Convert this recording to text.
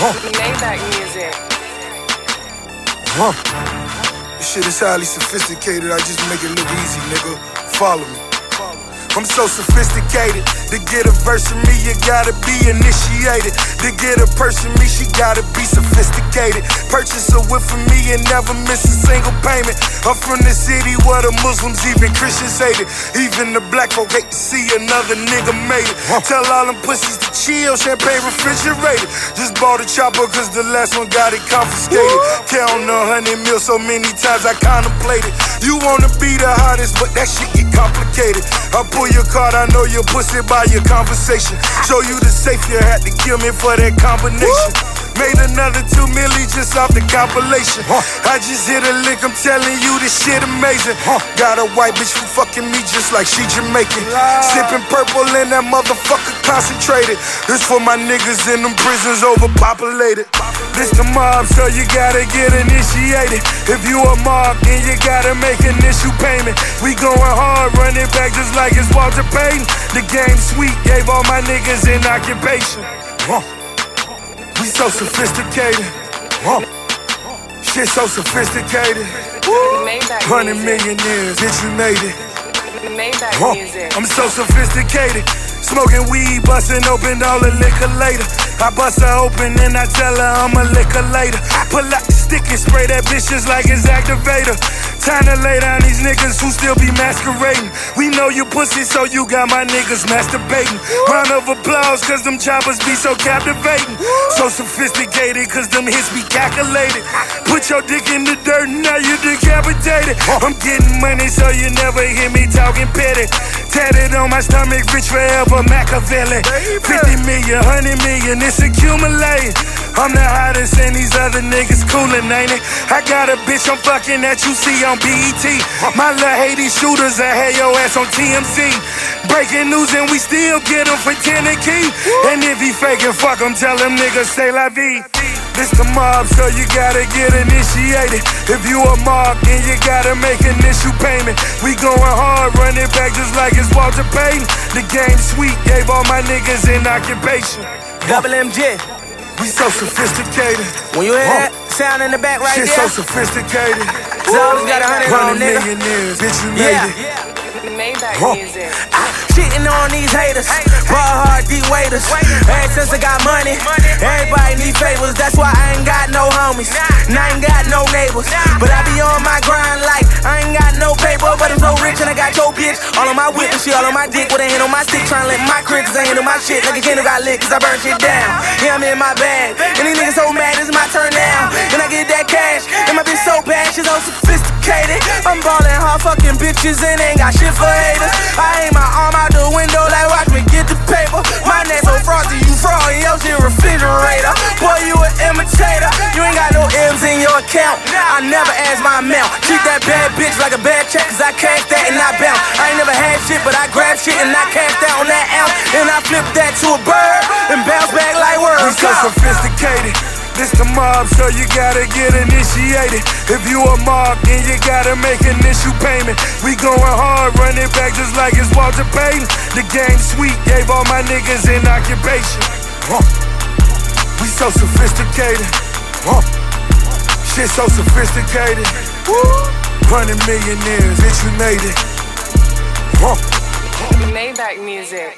Huh. Maybach music. Huh. This shit is highly sophisticated. I just make it look easy, nigga. Follow me. I'm so sophisticated. To get a verse from me, you gotta be initiated. To get a person me, she gotta be sophisticated. Purchase a whip for me and never miss a single payment. I'm from the city where the Muslims, even Christians hate it. Even the black folk hate to see another nigga made it. Tell all them pussies to chill, champagne refrigerated. Just bought a chopper cause the last one got it confiscated. Count on 500 mil so many times I contemplated. You wanna be the hottest, but that shit get complicated. I pull your card, I know your pussy by your conversation. Show you the safety, had to kill me for that combination. Made another two milli just off the compilation. Huh. I just hit a lick, I'm telling you this shit amazing. Huh. Got a white bitch who fucking me just like she Jamaican. Wow. Sipping purple and that motherfucker concentrated. This for my niggas in them prisons overpopulated. This the mob, so you gotta get initiated. If you a mob, then you gotta make initial payment. We going hard, running back just like it's Walter Payton. The game sweet, gave all my niggas an occupation. Huh. We so sophisticated. Huh. Shit so sophisticated. Maybach Hundred millionaires, bitch, you made it. Huh. I'm so sophisticated. Smoking weed, busting open all the liquor later. I bust her open and I tell her I'm a liquor later. Pull out the stick and spray that bitch just like it's activator. Time to lay down these niggas who still be masquerading. We know you pussy, so you got my niggas masturbating. Round of applause, cause them choppers be so captivating. So sophisticated, cause them hits be calculated. Put your dick in the dirt, now you decapitated. I'm getting money, so you never hear me talking petty. Tatted on my stomach, rich forever, Machiavelli. 50 million, 100 million, it's accumulating. I'm the hottest and these other niggas coolin', ain't it? I got a bitch I'm fucking that you see on BET. My little Haiti shooters that had your ass on TMC. Breaking news and we still get him for 10 a key. And if he faking, fuck him, tell him niggas say la vie. This the mob, so you gotta get initiated. If you a mob, then you gotta make initial payment. We going hard, running back just like it's Walter Payton. The game sweet, gave all my niggas an occupation. Double MJ. We so sophisticated. When you hear Huh. that sound in the back right Shit there, so sophisticated. it's always got a hundred on, Hundred nigga. millionaires, bitch, you made Yeah. it. Maybach Huh. music. Shitting on these haters, ball hard, deep waiters. Ever since I got money, everybody need favors. That's why I ain't got no homies, and I ain't got no neighbors. But I be on my grind like I ain't got so rich and I got your bitch. All on my whip and shit, all on my dick with a hand on my stick, trying to let my crib, cause I handle my shit. Like a candle got lit, cause I burn shit down. Yeah, I'm in my bag, and these niggas so mad, it's my turn now. And I get that cash, and my bitch so bad, she's so sophisticated. I'm ballin' hard, fucking bitches, and ain't got shit for haters. I aim my arm M's in your account. I never ask my amount. Treat that bad bitch like a bad check, cause I cash that and I bounce. I ain't never had shit, but I grab shit and I cash that on that ounce. And I flip that to a bird and bounce back like We words. so sophisticated. This the mob, so you gotta get initiated. If you a mob, then you gotta make initial payment. We going hard, running back just like it's Walter Payton. The game sweet, gave all my niggas an occupation. Huh. We so sophisticated. Huh. Shit so sophisticated. Hundred millionaires, bitch, you made it. Huh. Maybach music.